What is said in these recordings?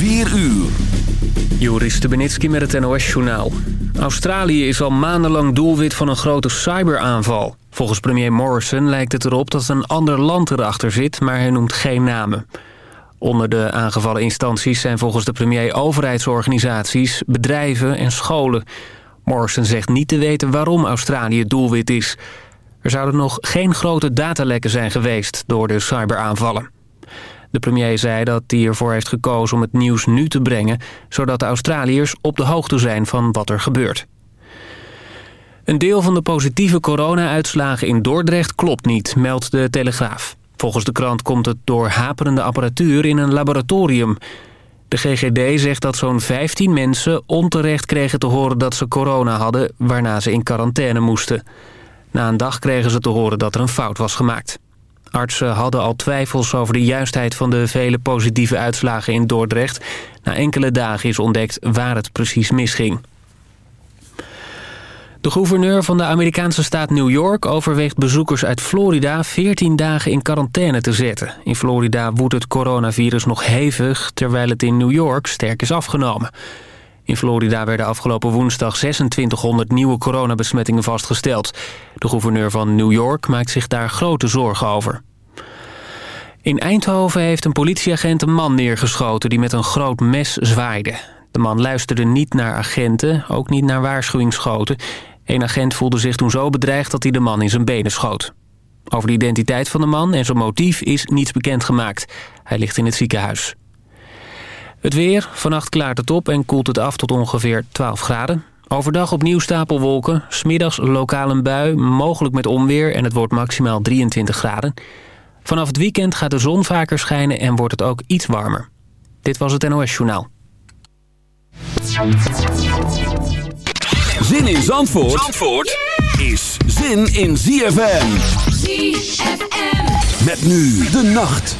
4 uur. Joris Stubenitski met het NOS-journaal. Australië is al maandenlang doelwit van een grote cyberaanval. Volgens premier Morrison lijkt het erop dat een ander land erachter zit... maar hij noemt geen namen. Onder de aangevallen instanties zijn volgens de premier overheidsorganisaties... bedrijven en scholen. Morrison zegt niet te weten waarom Australië doelwit is. Er zouden nog geen grote datalekken zijn geweest door de cyberaanvallen. De premier zei dat hij ervoor heeft gekozen om het nieuws nu te brengen... zodat de Australiërs op de hoogte zijn van wat er gebeurt. Een deel van de positieve corona-uitslagen in Dordrecht klopt niet, meldt de Telegraaf. Volgens de krant komt het door haperende apparatuur in een laboratorium. De GGD zegt dat zo'n 15 mensen onterecht kregen te horen dat ze corona hadden... waarna ze in quarantaine moesten. Na een dag kregen ze te horen dat er een fout was gemaakt. Artsen hadden al twijfels over de juistheid van de vele positieve uitslagen in Dordrecht. Na enkele dagen is ontdekt waar het precies misging. De gouverneur van de Amerikaanse staat New York overweegt bezoekers uit Florida 14 dagen in quarantaine te zetten. In Florida woedt het coronavirus nog hevig, terwijl het in New York sterk is afgenomen. In Florida werden afgelopen woensdag 2600 nieuwe coronabesmettingen vastgesteld. De gouverneur van New York maakt zich daar grote zorgen over. In Eindhoven heeft een politieagent een man neergeschoten die met een groot mes zwaaide. De man luisterde niet naar agenten, ook niet naar waarschuwingsschoten. Een agent voelde zich toen zo bedreigd dat hij de man in zijn benen schoot. Over de identiteit van de man en zijn motief is niets bekendgemaakt. Hij ligt in het ziekenhuis. Het weer. Vannacht klaart het op en koelt het af tot ongeveer 12 graden. Overdag opnieuw stapelwolken. Smiddags lokaal een bui, mogelijk met onweer en het wordt maximaal 23 graden. Vanaf het weekend gaat de zon vaker schijnen en wordt het ook iets warmer. Dit was het NOS Journaal. Zin in Zandvoort, Zandvoort is zin in ZFM. ZFM. Met nu de nacht.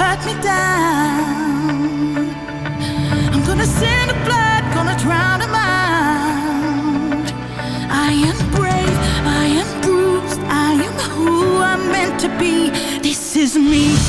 cut me down. I'm gonna send the blood, gonna drown him mind. I am brave, I am bruised, I am who I'm meant to be. This is me.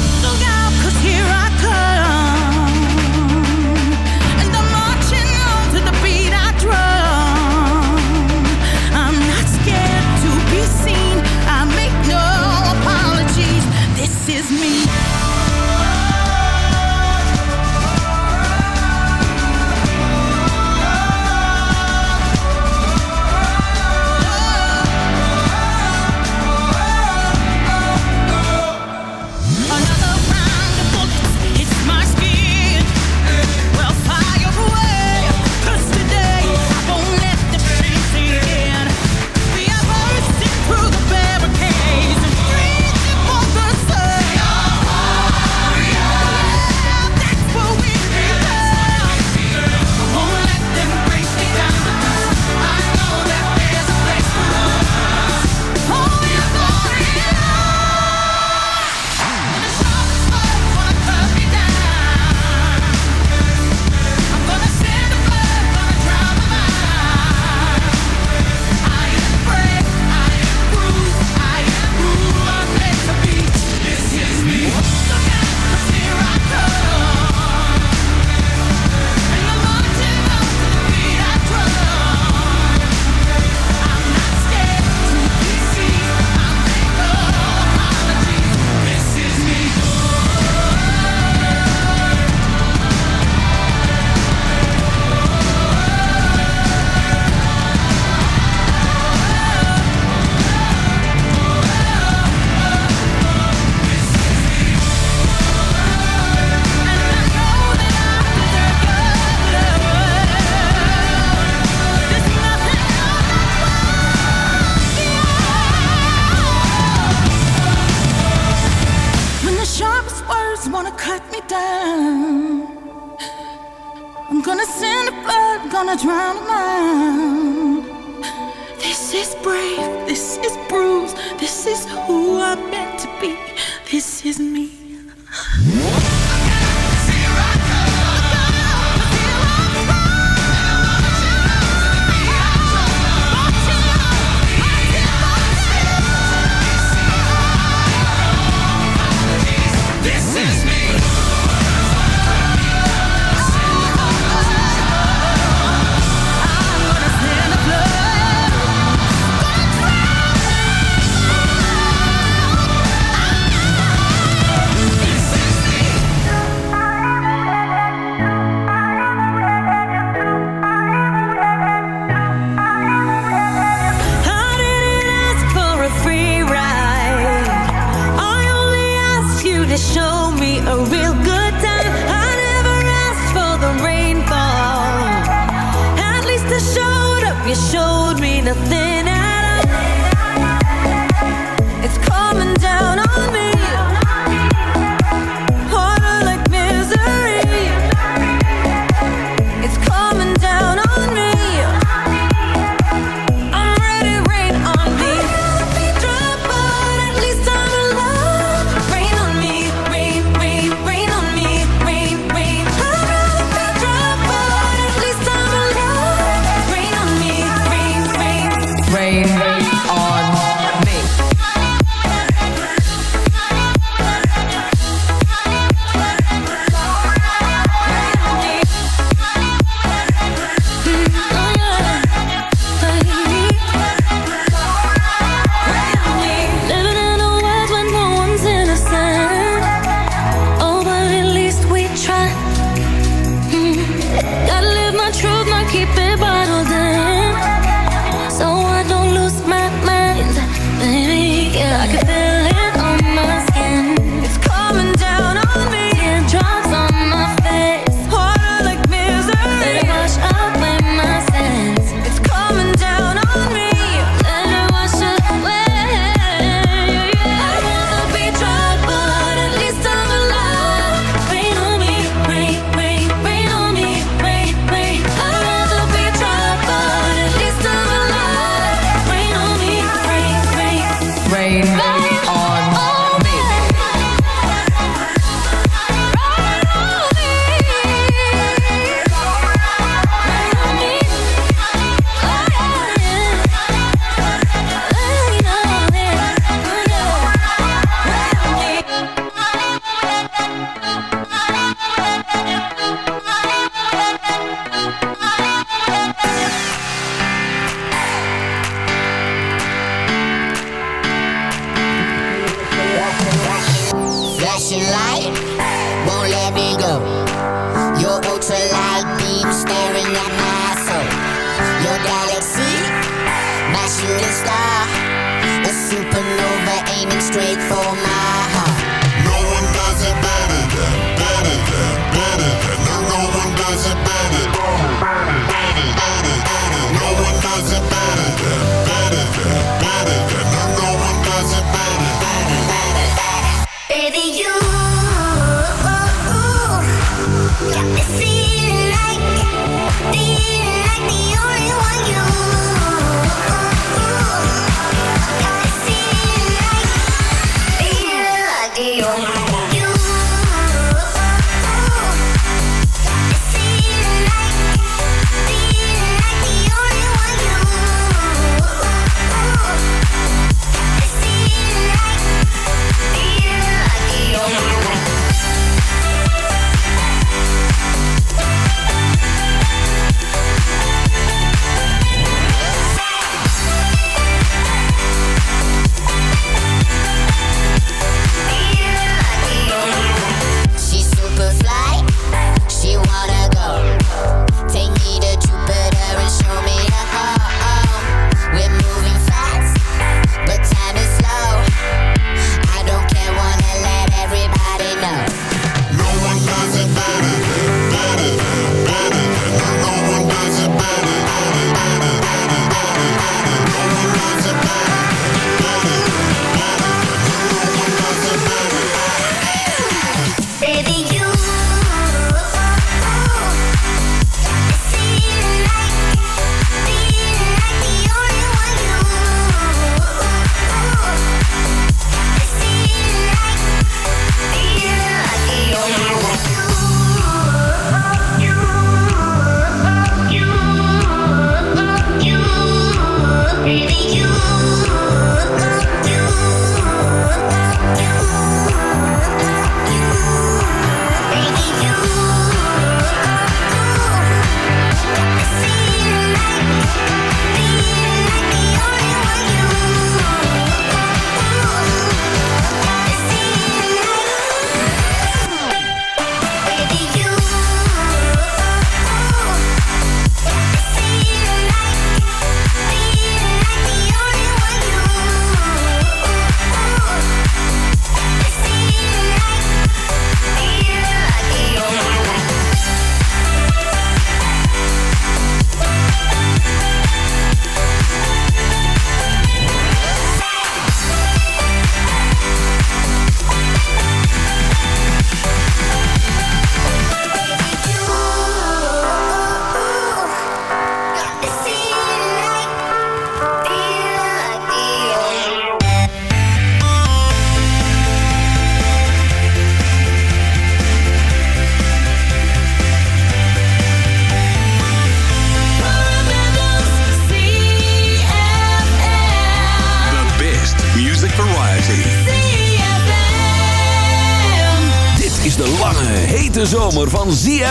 straight for my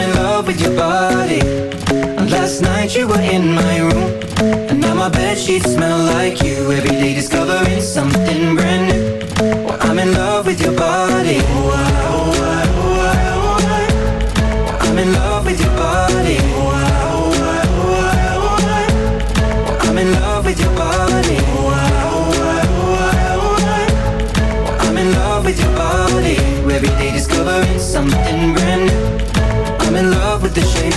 In love with your body. Last night you were in my room. And now my sheets smell like you. Every day discovering something brand new. Well, I'm in love with your body. Oh,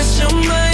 there's so much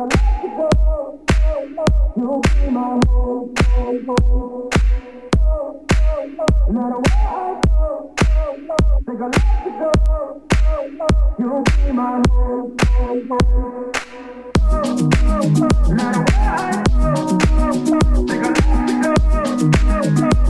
I let you go, you'll be my home. No matter where I go, think I let go, you'll be my home. No matter where I go, think I let go.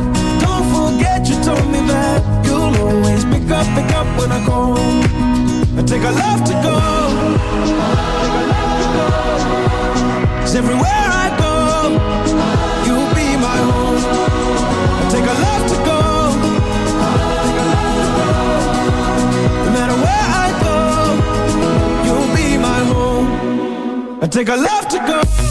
Always pick up, when I go. I take a love to go. Cause everywhere I go, you'll be my home. I take a love to go. No matter where I go, you'll be my home. I take a love to go.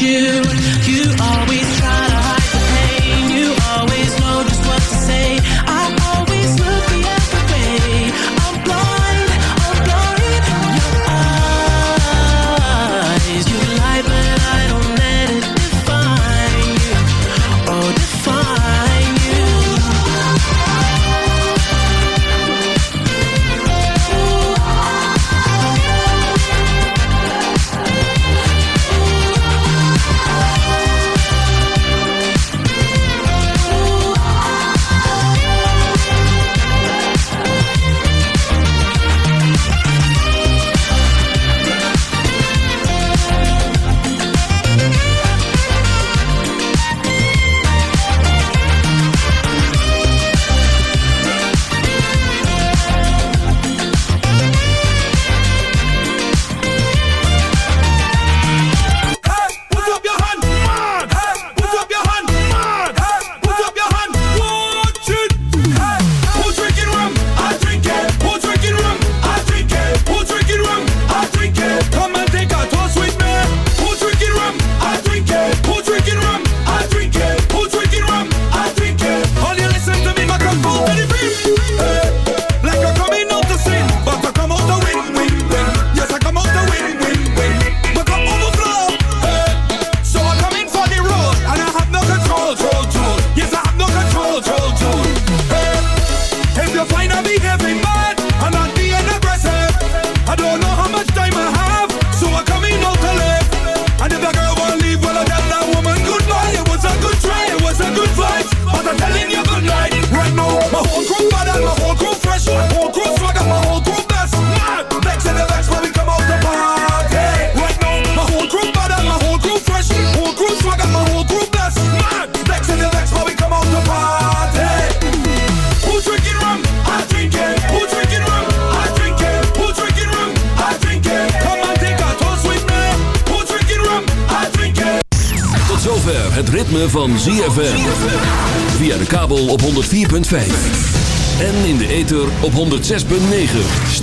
you.